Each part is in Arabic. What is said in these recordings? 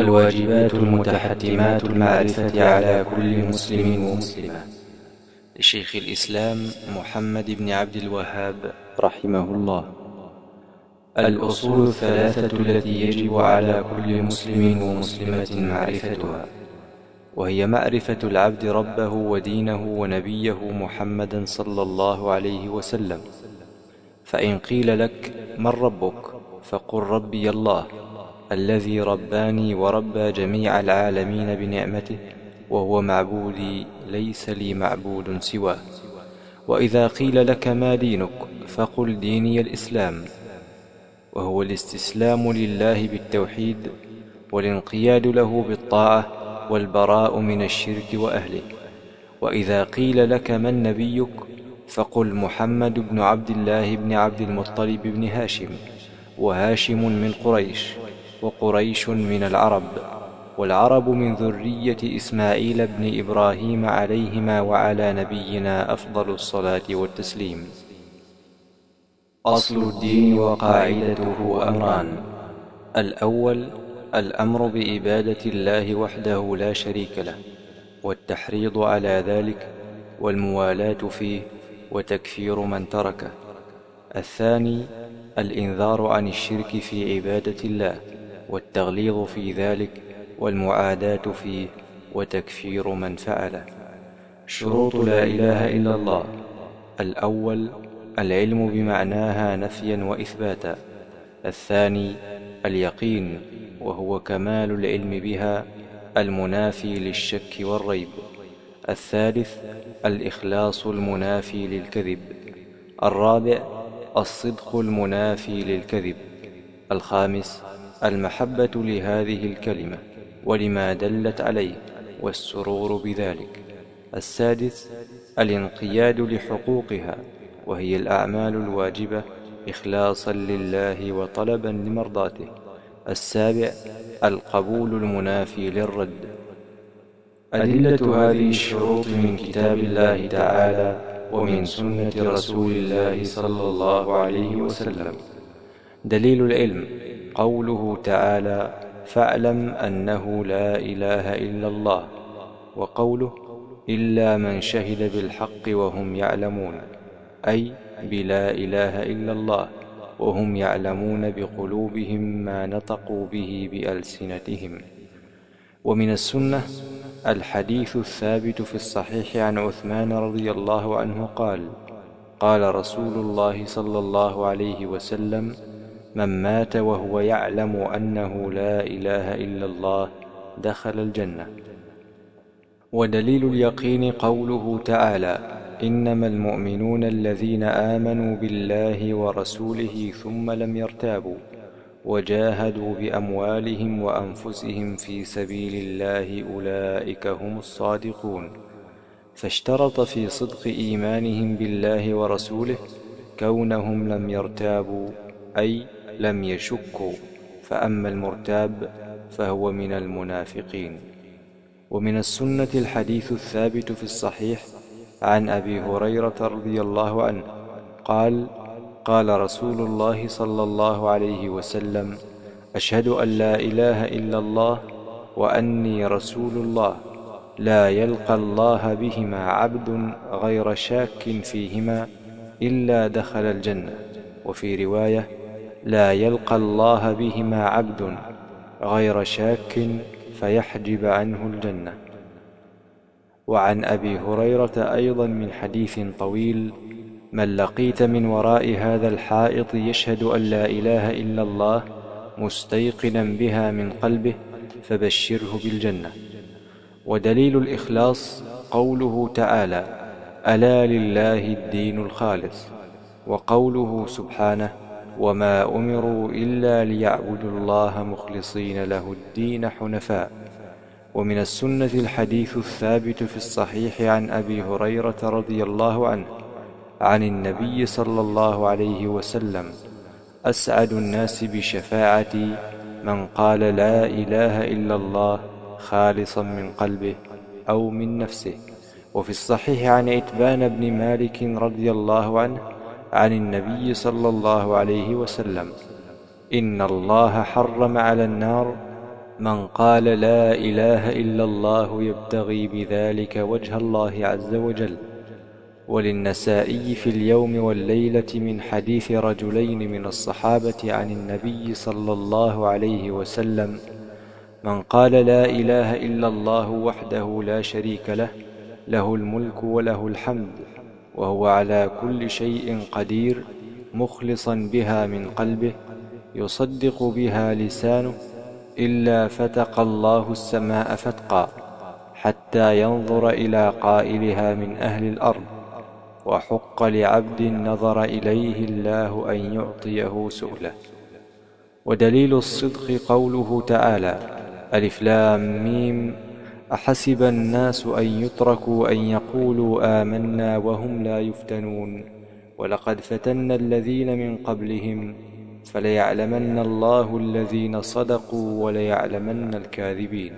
الواجبات المتحتمات المعرفة على كل مسلم ومسلمة. لشيخ الإسلام محمد بن عبد الوهاب رحمه الله. الأصول الثلاثة التي يجب على كل مسلم ومسلمة معرفتها. وهي معرفة العبد ربه ودينه ونبيه محمدا صلى الله عليه وسلم. فإن قيل لك من ربك فقل ربي الله. الذي رباني وربى جميع العالمين بنعمته وهو معبودي ليس لي معبود سواه. وإذا قيل لك ما دينك فقل ديني الإسلام وهو الاستسلام لله بالتوحيد والانقياد له بالطاعة والبراء من الشرك وأهله. وإذا قيل لك من نبيك فقل محمد بن عبد الله بن عبد المطلب بن هاشم وهاشم من قريش. وقريش من العرب والعرب من ذرية إسماعيل بن إبراهيم عليهما وعلى نبينا أفضل الصلاة والتسليم. أصل الدين وقاعدته أمران. الأول الأمر بإبادة الله وحده لا شريك له والتحريض على ذلك والموالاة فيه وتكفير من تركه. الثاني الإنذار عن الشرك في عبادة الله. والتغليظ في ذلك والمعاداة فيه وتكفير من فعله شروط لا إله إلا الله. الأول العلم بمعناها نفيا وإثباتا. الثاني اليقين وهو كمال العلم بها المنافي للشك والريب. الثالث الإخلاص المنافي للكذب. الرابع الصدق المنافي للكذب. الخامس المحبة لهذه الكلمة ولما دلت عليه والسرور بذلك. السادس الانقياد لحقوقها وهي الأعمال الواجبة إخلاصا لله وطلبا لمرضاته. السابع القبول المنافي للرد. أدلة هذه الشروط من كتاب الله تعالى ومن سنة رسول الله صلى الله عليه وسلم. دليل العلم قوله تعالى فاعلم أنه لا إله إلا الله وقوله إلا من شهد بالحق وهم يعلمون أي بلا إله إلا الله وهم يعلمون بقلوبهم ما نطقوا به بألسنتهم. ومن السنة الحديث الثابت في الصحيح عن عثمان رضي الله عنه قال قال رسول الله صلى الله عليه وسلم من مات وهو يعلم أنه لا إله إلا الله دخل الجنة. ودليل اليقين قوله تعالى إنما المؤمنون الذين آمنوا بالله ورسوله ثم لم يرتابوا وجاهدوا بأموالهم وأنفسهم في سبيل الله أولئك هم الصادقون. فاشترط في صدق إيمانهم بالله ورسوله كونهم لم يرتابوا أي لم يشكوا فأما المرتاب فهو من المنافقين. ومن السنة الحديث الثابت في الصحيح عن أبي هريرة رضي الله عنه قال قال رسول الله صلى الله عليه وسلم أشهد أن لا إله إلا الله وأني رسول الله لا يلقى الله بهما عبد غير شاك فيهما إلا دخل الجنة. وفي رواية لا يلقى الله بهما عبد غير شاك فيحجب عنه الجنة. وعن أبي هريرة أيضا من حديث طويل من لقيت من وراء هذا الحائط يشهد أن لا إله إلا الله مستيقنا بها من قلبه فبشره بالجنة. ودليل الإخلاص قوله تعالى ألا لله الدين الخالص. وقوله سبحانه وما أمروا إلا ليعبدوا الله مخلصين له الدين حنفاء. ومن السنة الحديث الثابت في الصحيح عن أبي هريرة رضي الله عنه عن النبي صلى الله عليه وسلم أسعد الناس بشفاعتي من قال لا إله إلا الله خالصا من قلبه أو من نفسه. وفي الصحيح عن إتبان بن مالك رضي الله عنه عن النبي صلى الله عليه وسلم إن الله حرم على النار من قال لا إله إلا الله يبتغي بذلك وجه الله عز وجل. وللنسائي في اليوم والليلة من حديث رجلين من الصحابة عن النبي صلى الله عليه وسلم من قال لا إله إلا الله وحده لا شريك له له الملك وله الحمد. وهو على كل شيء قدير مخلصا بها من قلبه يصدق بها لسانه إلا فتق الله السماء فتقا حتى ينظر إلى قائلها من أهل الأرض وحق لعبد نظر إليه الله أن يعطيه سؤله. ودليل الصدق قوله تعالى ألف لام ميم أحسب الناس أن يتركوا أن يقولوا آمنا وهم لا يفتنون. ولقد فتنا الذين من قبلهم فليعلمن الله الذين صدقوا وليعلمن الكاذبين.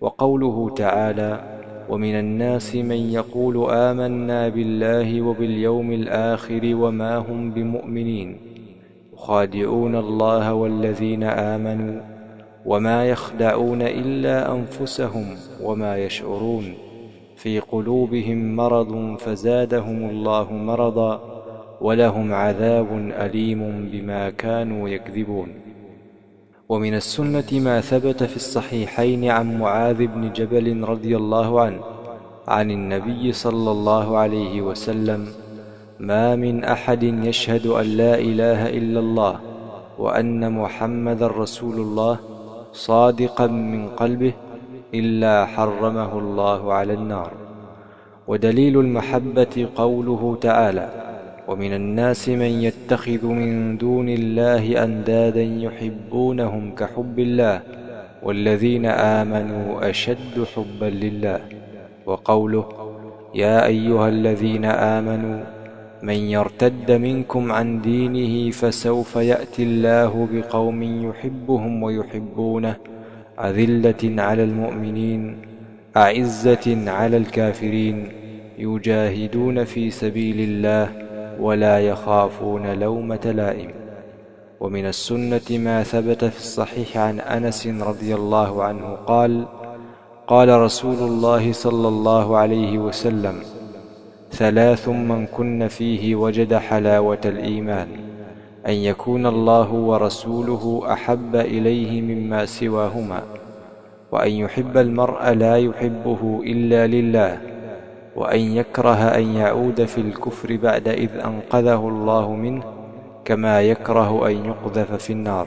وقوله تعالى ومن الناس من يقول آمنا بالله وباليوم الآخر وما هم بمؤمنين. يخادعون الله والذين آمنوا وما يخدعون إلا أنفسهم وما يشعرون. في قلوبهم مرض فزادهم الله مرضا ولهم عذاب أليم بما كانوا يكذبون. ومن السنة ما ثبت في الصحيحين عن معاذ بن جبل رضي الله عنه عن النبي صلى الله عليه وسلم ما من أحد يشهد أن لا إله إلا الله وأن محمد رسول الله صادقا من قلبه إلا حرمه الله على النار. ودليل المحبة قوله تعالى ومن الناس من يتخذ من دون الله أندادا يحبونهم كحب الله والذين آمنوا أشد حبا لله. وقوله يا أيها الذين آمنوا من يرتد منكم عن دينه فسوف يأتي الله بقوم يحبهم ويحبونه. أذلة على المؤمنين أعزة على الكافرين. يجاهدون في سبيل الله ولا يخافون لومة لائم. ومن السنة ما ثبت في الصحيح عن أنس رضي الله عنه قال قال رسول الله صلى الله عليه وسلم ثلاث من كن فيه وجد حلاوة الإيمان. أن يكون الله ورسوله أحب إليه مما سواهما. وأن يحب المرء لا يحبه إلا لله. وأن يكره أن يعود في الكفر بعد إذ أنقذه الله منه كما يكره أن يقذف في النار.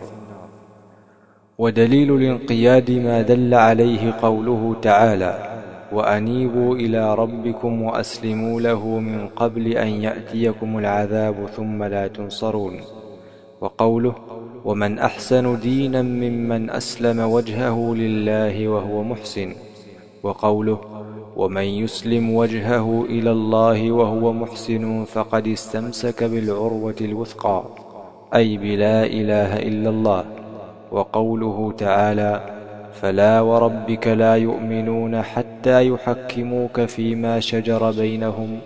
ودليل الانقياد ما دل عليه قوله تعالى وأنيبوا إلى ربكم وأسلموا له من قبل أن يأتيكم العذاب ثم لا تنصرون. وقوله ومن أحسن دينا ممن أسلم وجهه لله وهو محسن وقوله ومن يسلم وجهه إلى الله وهو محسن فقد استمسك بالعروة الوثقى أي بلا إله إلا الله وقوله تعالى فلا وربك لا يؤمنون حتى يحكموك فيما شجر بينهم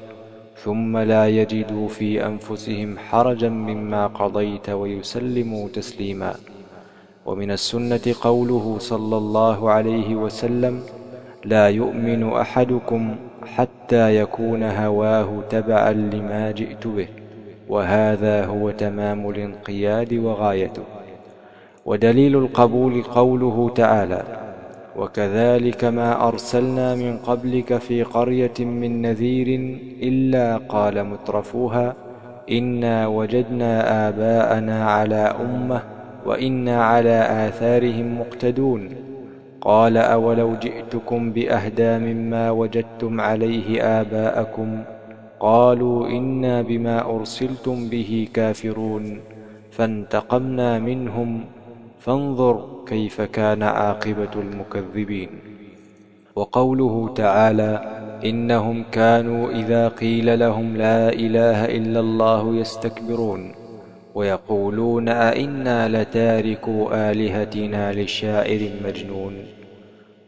ثم لا يجدوا في أنفسهم حرجا مما قضيت ويسلموا تسليما. ومن السنة قوله صلى الله عليه وسلم لا يؤمن أحدكم حتى يكون هواه تبعا لما جئت به وهذا هو تمام الانقياد وغايته. ودليل القبول قوله تعالى وكذلك ما أرسلنا من قبلك في قرية من نذير إلا قال مترفوها إنا وجدنا آباءنا على أمة وإنا على آثارهم مقتدون. قال أولو جئتكم بأهدى مما وجدتم عليه آباءكم؟ قالوا إنا بما أرسلتم به كافرون. فانتقمنا منهم فانظر كيف كان عاقبة المكذبين. وقوله تعالى إنهم كانوا إذا قيل لهم لا إله إلا الله يستكبرون ويقولون أئنا لتاركوا آلهتنا لشاعر مجنون.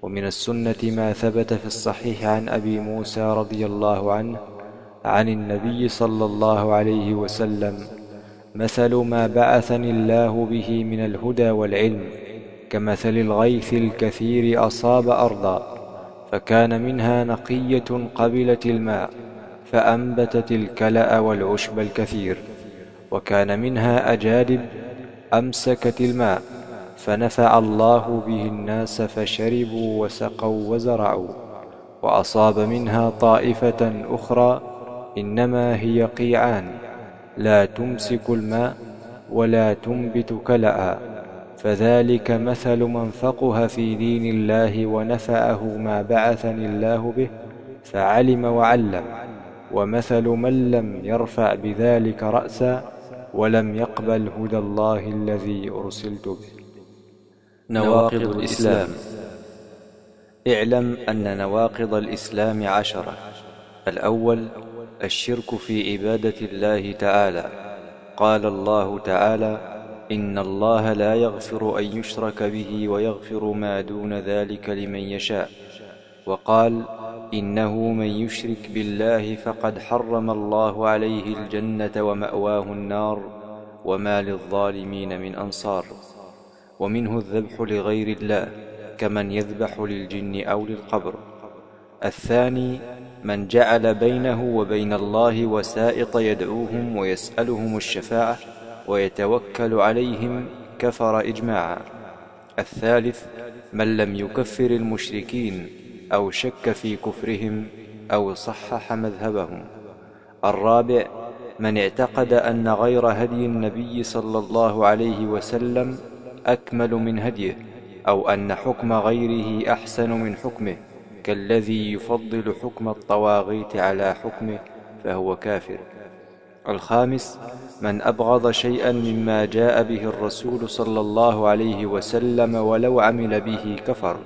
ومن السنة ما ثبت في الصحيح عن أبي موسى رضي الله عنه عن النبي صلى الله عليه وسلم مثل ما بعثني الله به من الهدى والعلم كمثل الغيث الكثير أصاب أرضا فكان منها نقية قبلت الماء فأنبتت الكلأ والعشب الكثير وكان منها أجادب أمسكت الماء فنفع الله به الناس فشربوا وسقوا وزرعوا وأصاب منها طائفة أخرى إنما هي قيعان. لا تمسك الماء ولا تنبت كلأ. فذلك مثل من فقه في دين الله ونفعه ما بعثني الله به فعلم وعلم. ومثل من لم يرفع بذلك رأسا ولم يقبل هدى الله الذي أرسلت به. نواقض الإسلام. اعلم أن نواقض الإسلام عشرة. الأول الشرك في عبادة الله تعالى. قال الله تعالى إن الله لا يغفر أن يشرك به ويغفر ما دون ذلك لمن يشاء. وقال إنه من يشرك بالله فقد حرم الله عليه الجنة ومأواه النار وما للظالمين من أنصار. ومنه الذبح لغير الله كمن يذبح للجن أو للقبر. الثاني من جعل بينه وبين الله وسائط يدعوهم ويسألهم الشفاعة ويتوكل عليهم كفر إجماعا. الثالث من لم يكفر المشركين أو شك في كفرهم أو صحح مذهبهم. الرابع من اعتقد أن غير هدي النبي صلى الله عليه وسلم أكمل من هديه أو أن حكم غيره أحسن من حكمه. كالذي يفضل حكم الطواغيت على حكمه فهو كافر. الخامس من أبغض شيئا مما جاء به الرسول صلى الله عليه وسلم ولو عمل به كفر.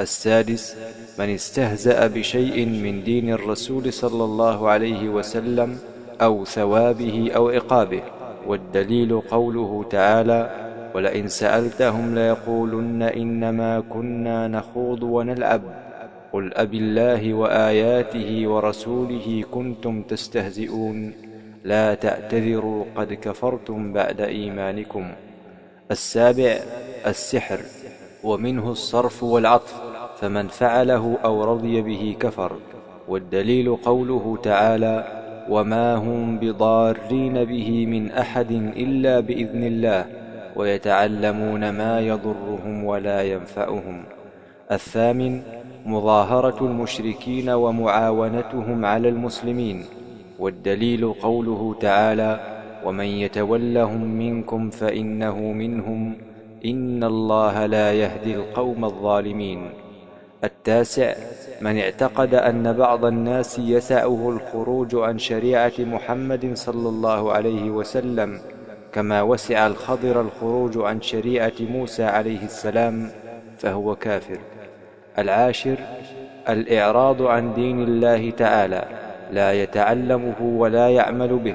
السادس من استهزأ بشيء من دين الرسول صلى الله عليه وسلم أو ثوابه أو عقابه والدليل قوله تعالى ولئن سألتهم ليقولن إنما كنا نخوض ونلعب قل أب الله وآياته ورسوله كنتم تستهزئون. لا تعتذروا قد كفرتم بعد إيمانكم. السابع السحر ومنه الصرف والعطف فمن فعله أو رضي به كفر. والدليل قوله تعالى وما هم بضارين به من أحد إلا بإذن الله ويتعلمون ما يضرهم ولا ينفعهم. الثامن مظاهرة المشركين ومعاونتهم على المسلمين والدليل قوله تعالى ومن يتولهم منكم فإنه منهم إن الله لا يهدي القوم الظالمين التاسع من اعتقد أن بعض الناس يسعه الخروج عن شريعة محمد صلى الله عليه وسلم كما وسع الخضر الخروج عن شريعة موسى عليه السلام فهو كافر. العاشر الإعراض عن دين الله تعالى لا يتعلمه ولا يعمل به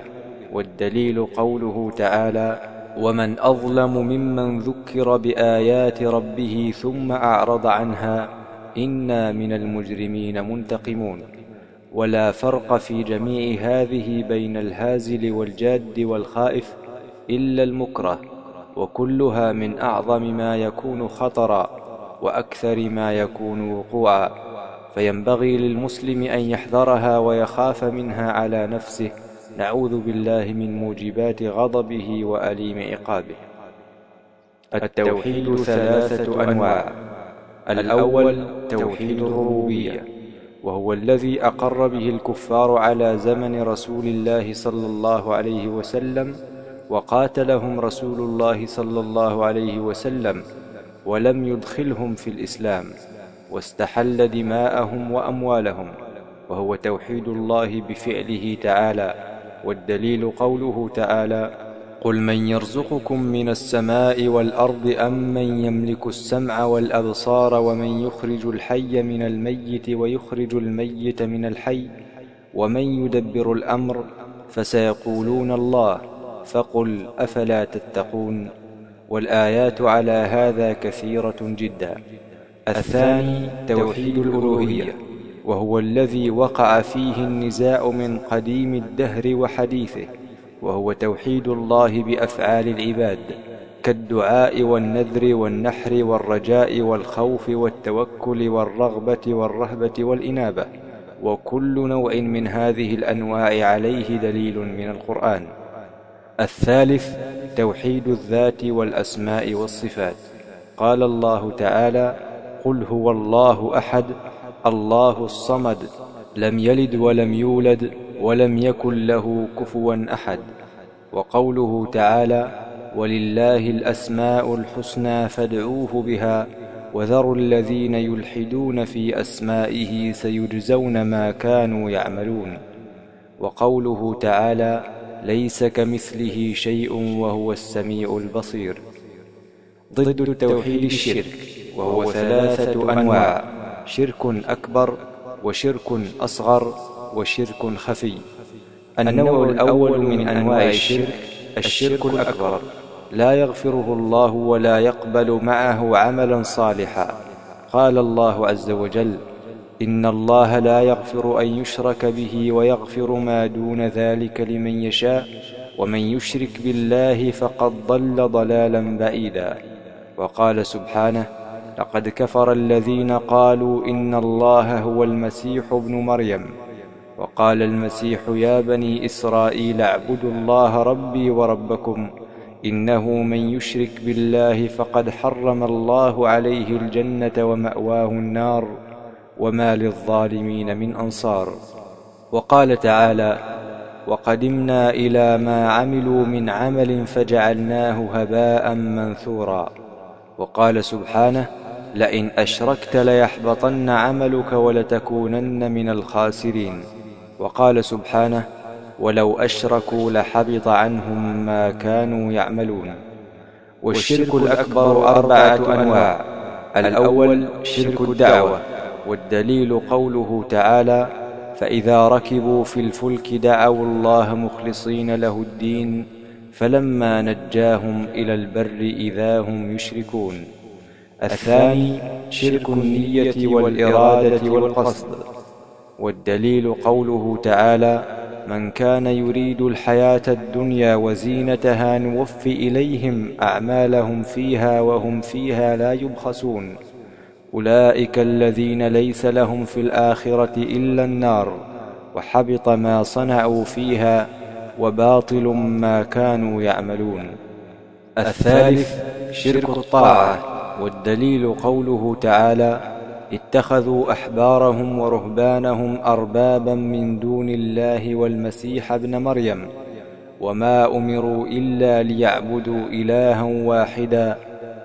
والدليل قوله تعالى ومن أظلم ممن ذكر بآيات ربه ثم أعرض عنها إنا من المجرمين منتقمون ولا فرق في جميع هذه بين الهازل والجاد والخائف إلا المكره وكلها من أعظم ما يكون خطرا. وأكثر ما يكون وقوعا فينبغي للمسلم أن يحذرها ويخاف منها على نفسه. نعوذ بالله من موجبات غضبه وأليم عقابه. التوحيد ثلاثة أنواع. الأول توحيد الربوبية وهو الذي أقر به الكفار على زمن رسول الله صلى الله عليه وسلم وقاتلهم رسول الله صلى الله عليه وسلم. ولم يدخلهم في الإسلام واستحل دماءهم وأموالهم وهو توحيد الله بفعله تعالى والدليل قوله تعالى قل من يرزقكم من السماء والأرض أم من يملك السمع والأبصار ومن يخرج الحي من الميت ويخرج الميت من الحي ومن يدبر الأمر فسيقولون الله فقل أفلا تتقون؟ والآيات على هذا كثيرة جدا. الثاني توحيد الألوهية وهو الذي وقع فيه النزاع من قديم الدهر وحديثه وهو توحيد الله بأفعال العباد كالدعاء والنذر والنحر والرجاء والخوف والتوكل والرغبة والرهبة والإنابة وكل نوع من هذه الأنواع عليه دليل من القرآن. الثالث توحيد الذات والأسماء والصفات. قال الله تعالى قل هو الله أحد الله الصمد لم يلد ولم يولد ولم يكن له كفوا أحد. وقوله تعالى ولله الأسماء الحسنى فادعوه بها وذروا الذين يلحدون في أسمائه سيجزون ما كانوا يعملون. وقوله تعالى ليس كمثله شيء وهو السميع البصير. ضد التوحيد الشرك وهو ثلاثة أنواع شرك أكبر وشرك أصغر وشرك خفي. النوع الأول من أنواع الشرك الشرك الأكبر. لا يغفره الله ولا يقبل معه عملا صالحا. قال الله عز وجل إن الله لا يغفر أن يشرك به ويغفر ما دون ذلك لمن يشاء ومن يشرك بالله فقد ضل ضلالا بعيدا. وقال سبحانه لقد كفر الذين قالوا إن الله هو المسيح ابن مريم وقال المسيح يا بني إسرائيل اعبدوا الله ربي وربكم إنه من يشرك بالله فقد حرم الله عليه الجنة ومأواه النار وما للظالمين من أنصار. وقال تعالى وقدمنا إلى ما عملوا من عمل فجعلناه هباء منثورا. وقال سبحانه لئن أشركت ليحبطن عملك ولتكونن من الخاسرين. وقال سبحانه ولو أشركوا لحبط عنهم ما كانوا يعملون. والشرك الأكبر أربعة أنواع. الأول شرك الدعوة. والدليل قوله تعالى فإذا ركبوا في الفلك دعوا الله مخلصين له الدين فلما نجاهم إلى البر إذا هم يشركون. الثاني شرك النية والإرادة والقصد. والدليل قوله تعالى من كان يريد الحياة الدنيا وزينتها نوف إليهم أعمالهم فيها وهم فيها لا يبخسون. أولئك الذين ليس لهم في الآخرة إلا النار وحبط ما صنعوا فيها وباطل ما كانوا يعملون. الثالث شرك الطاعة والدليل قوله تعالى اتخذوا أحبارهم ورهبانهم أربابا من دون الله والمسيح ابن مريم وما أمروا إلا ليعبدوا إلها واحدا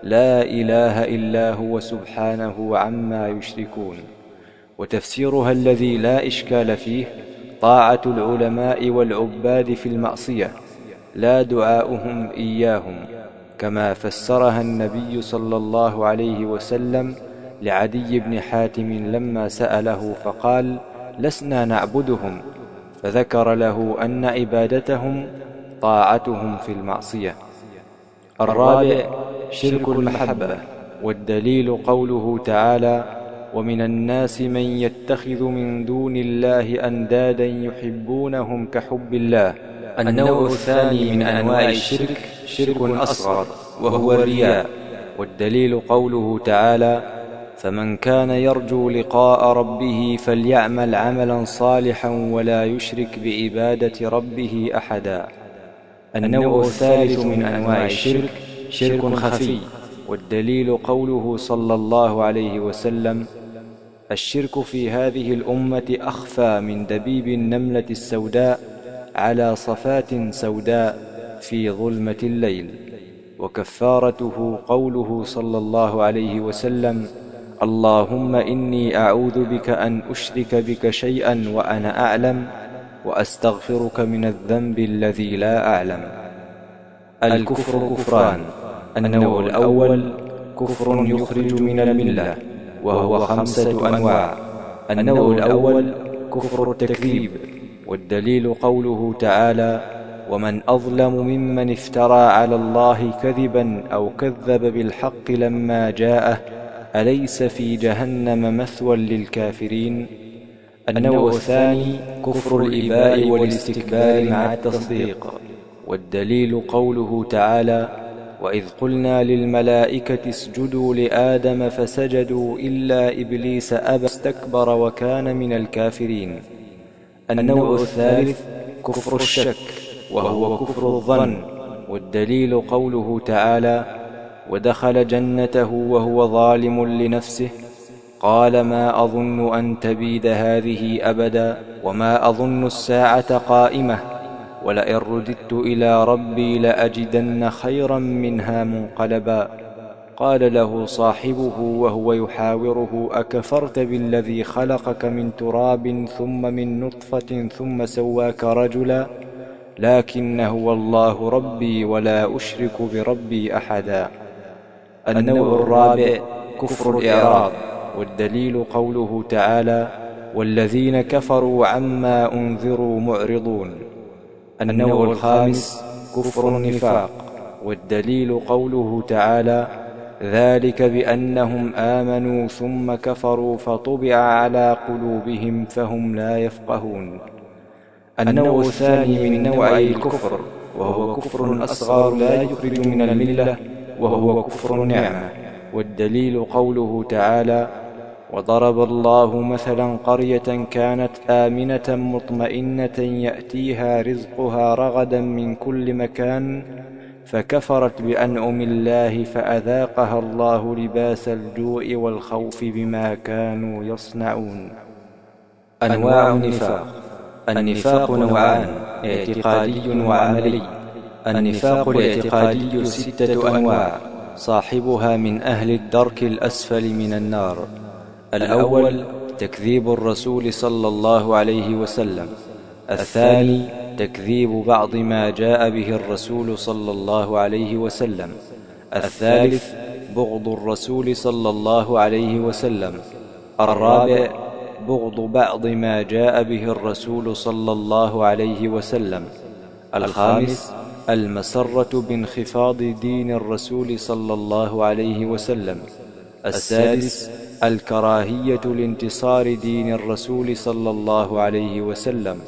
لا إله إلا هو سبحانه عما يشركون. وتفسيرها الذي لا إشكال فيه طاعة العلماء والعباد في المعصية لا دعاؤهم إياهم كما فسرها النبي صلى الله عليه وسلم لعدي بن حاتم لما سأله فقال لسنا نعبدهم فذكر له أن عبادتهم طاعتهم في المعصية. الرابع شرك المحبة. والدليل قوله تعالى ومن الناس من يتخذ من دون الله أندادا يحبونهم كحب الله. النوع الثاني من أنواع الشرك شرك أصغر وهو الرياء. والدليل قوله تعالى فمن كان يرجو لقاء ربه فليعمل عملا صالحا ولا يشرك بعبادة ربه أحدا. النوع الثالث من أنواع الشرك شرك خفي. والدليل قوله صلى الله عليه وسلم الشرك في هذه الأمة أخفى من دبيب النملة السوداء على صفات سوداء في ظلمة الليل. وكفارته قوله صلى الله عليه وسلم اللهم إني أعوذ بك أن أشرك بك شيئا وأنا أعلم وأستغفرك من الذنب الذي لا أعلم. الكفر كفران. النوع الأول كفر يخرج من الملة وهو خمسة أنواع. النوع الأول كفر التكذيب والدليل قوله تعالى ومن أظلم ممن افترى على الله كذبا أو كذب بالحق لما جاءه أليس في جهنم مثوى للكافرين؟ النوع الثاني كفر الإباء والاستكبار مع التصديق والدليل قوله تعالى وإذ قلنا للملائكة اسجدوا لآدم فسجدوا إلا إبليس أبى استكبر وكان من الكافرين. النوع الثالث كفر الشك وهو كفر الظن والدليل قوله تعالى ودخل جنته وهو ظالم لنفسه قال ما أظن أن تبيد هذه أبدا وما أظن الساعة قائمة ولئن رددت إلى ربي لأجدن خيرا منها منقلبا. قال له صاحبه وهو يحاوره أكفرت بالذي خلقك من تراب ثم من نطفة ثم سواك رجلا؟ لكن هو الله ربي ولا أشرك بربي أحدا. النوع الرابع كفر الإعراض والدليل قوله تعالى والذين كفروا عما أنذروا معرضون. النوع الخامس كفر النفاق والدليل قوله تعالى ذلك بأنهم آمنوا ثم كفروا فطبع على قلوبهم فهم لا يفقهون. النوع الثاني من نوعي الكفر وهو كفر أصغر لا يخرج من الملة وهو كفر نعمة. والدليل قوله تعالى وضرب الله مثلا قرية كانت آمنة مطمئنة يأتيها رزقها رغدا من كل مكان فكفرت بأنعم الله فأذاقها الله لباس الجوع والخوف بما كانوا يصنعون. أنواع النفاق. النفاق. نوعان اعتقادي وعملي. النفاق الاعتقادي ستة أنواع. صاحبها من أهل الدرك الأسفل من النار. الأول تكذيب الرسول صلى الله عليه وسلم الثاني تكذيب بعض ما جاء به الرسول صلى الله عليه وسلم الثالث بغض الرسول صلى الله عليه وسلم الرابع بغض بعض ما جاء به الرسول صلى الله عليه وسلم الخامس المسرة بانخفاض دين الرسول صلى الله عليه وسلم السادس الكراهية لانتصار دين الرسول صلى الله عليه وسلم.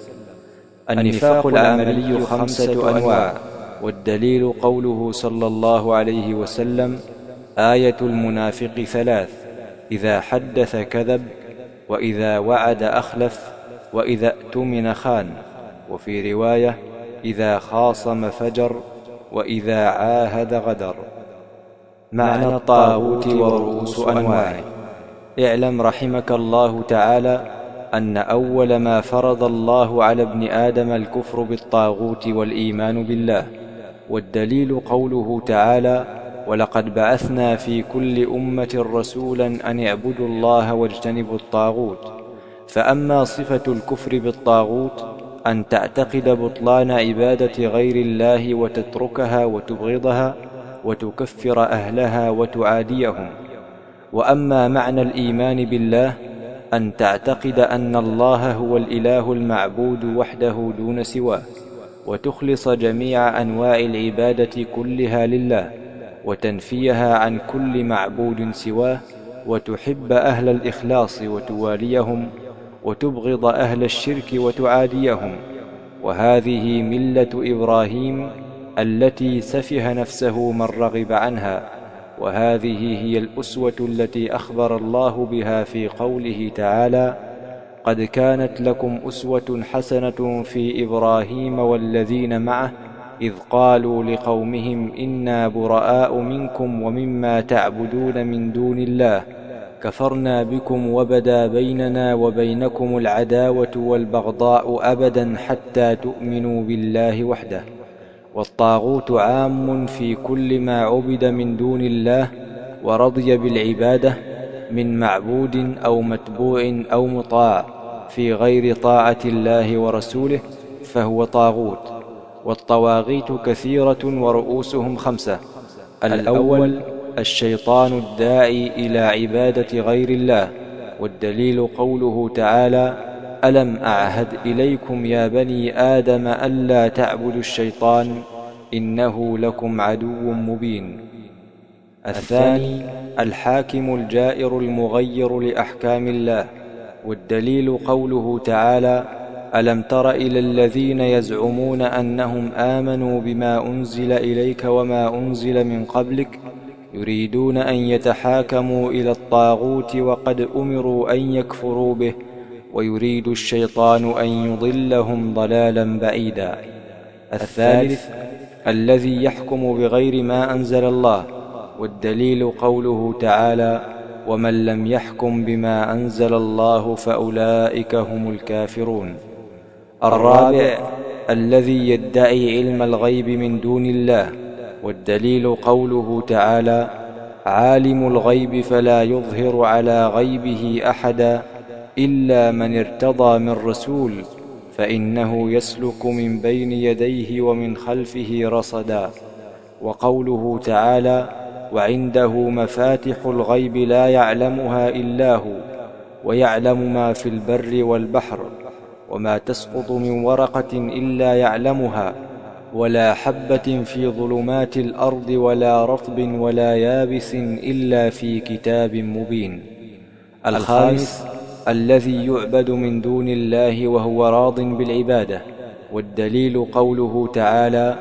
النفاق العملي خمسة أنواع والدليل قوله صلى الله عليه وسلم آية المنافق ثلاث إذا حدث كذب وإذا وعد أخلف وإذا اؤتمن خان. وفي رواية إذا خاصم فجر وإذا عاهد غدر. معنى الطاغوت ورؤوس أنواعه اعلم رحمك الله تعالى أن أول ما فرض الله على ابن آدم الكفر بالطاغوت والإيمان بالله والدليل قوله تعالى ولقد بعثنا في كل أمة رسولا أن اعبدوا الله واجتنبوا الطاغوت فأما صفة الكفر بالطاغوت أن تعتقد بطلان عبادة غير الله وتتركها وتبغضها وتكفر أهلها وتعاديهم وأما معنى الإيمان بالله أن تعتقد أن الله هو الإله المعبود وحده دون سواه وتخلص جميع أنواع العبادة كلها لله وتنفيها عن كل معبود سواه وتحب أهل الإخلاص وتواليهم وتبغض أهل الشرك وتعاديهم. وهذه ملة إبراهيم التي سفه نفسه من رغب عنها. وهذه هي الأسوة التي أخبر الله بها في قوله تعالى قد كانت لكم أسوة حسنة في إبراهيم والذين معه إذ قالوا لقومهم إنا براء منكم ومما تعبدون من دون الله كفرنا بكم وبدا بيننا وبينكم العداوة والبغضاء أبدا حتى تؤمنوا بالله وحده. والطاغوت عام في كل ما عبد من دون الله ورضي بالعبادة من معبود أو متبوع أو مطاع في غير طاعة الله ورسوله فهو طاغوت. والطواغيت كثيرة ورؤوسهم خمسة. الأول الشيطان الداعي إلى عبادة غير الله والدليل قوله تعالى ألم أعهد إليكم يا بني آدم ألا تعبدوا الشيطان إنه لكم عدو مبين. الثاني الحاكم الجائر المغير لأحكام الله والدليل قوله تعالى ألم تر إلى الذين يزعمون أنهم آمنوا بما أنزل إليك وما أنزل من قبلك يريدون أن يتحاكموا إلى الطاغوت وقد أمروا أن يكفروا به ويريد الشيطان أن يضلهم ضلالا بعيدا. الثالث الذي يحكم بغير ما أنزل الله والدليل قوله تعالى ومن لم يحكم بما أنزل الله فأولئك هم الكافرون الرابع الذي يدعي علم الغيب من دون الله والدليل قوله تعالى عالم الغيب فلا يظهر على غيبه أحدا إلا من ارتضى من رسول فإنه يسلك من بين يديه ومن خلفه رصدا. وقوله تعالى وعنده مفاتح الغيب لا يعلمها إلا هو ويعلم ما في البر والبحر وما تسقط من ورقة إلا يعلمها ولا حبة في ظلمات الأرض ولا رطب ولا يابس إلا في كتاب مبين. الخامس الذي يعبد من دون الله وهو راض بالعبادة والدليل قوله تعالى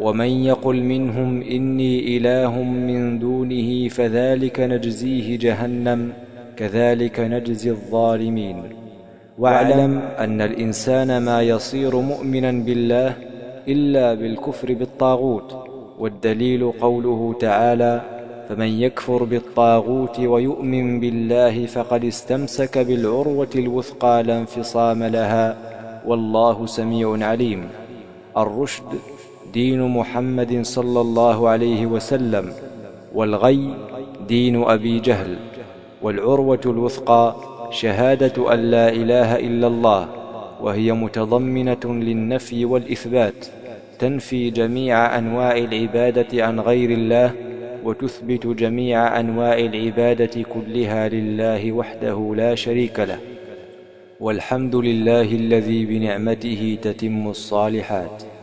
ومن يقل منهم إني إله من دونه فذلك نجزيه جهنم كذلك نجزي الظالمين واعلم أن الإنسان ما يصير مؤمنا بالله إلا بالكفر بالطاغوت والدليل قوله تعالى فمن يكفر بالطاغوت ويؤمن بالله فقد استمسك بالعروة الوثقى لا انفصام لها والله سميع عليم. الرشد دين محمد صلى الله عليه وسلم والغي دين أبي جهل والعروة الوثقى شهادة أن لا إله إلا الله وهي متضمنة للنفي والإثبات تنفي جميع أنواع العبادة عن غير الله وتثبت جميع أنواع العبادة كلها لله وحده لا شريك له. والحمد لله الذي بنعمته تتم الصالحات.